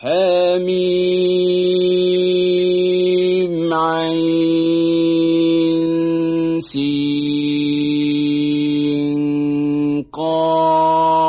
حميم عين سين قاف.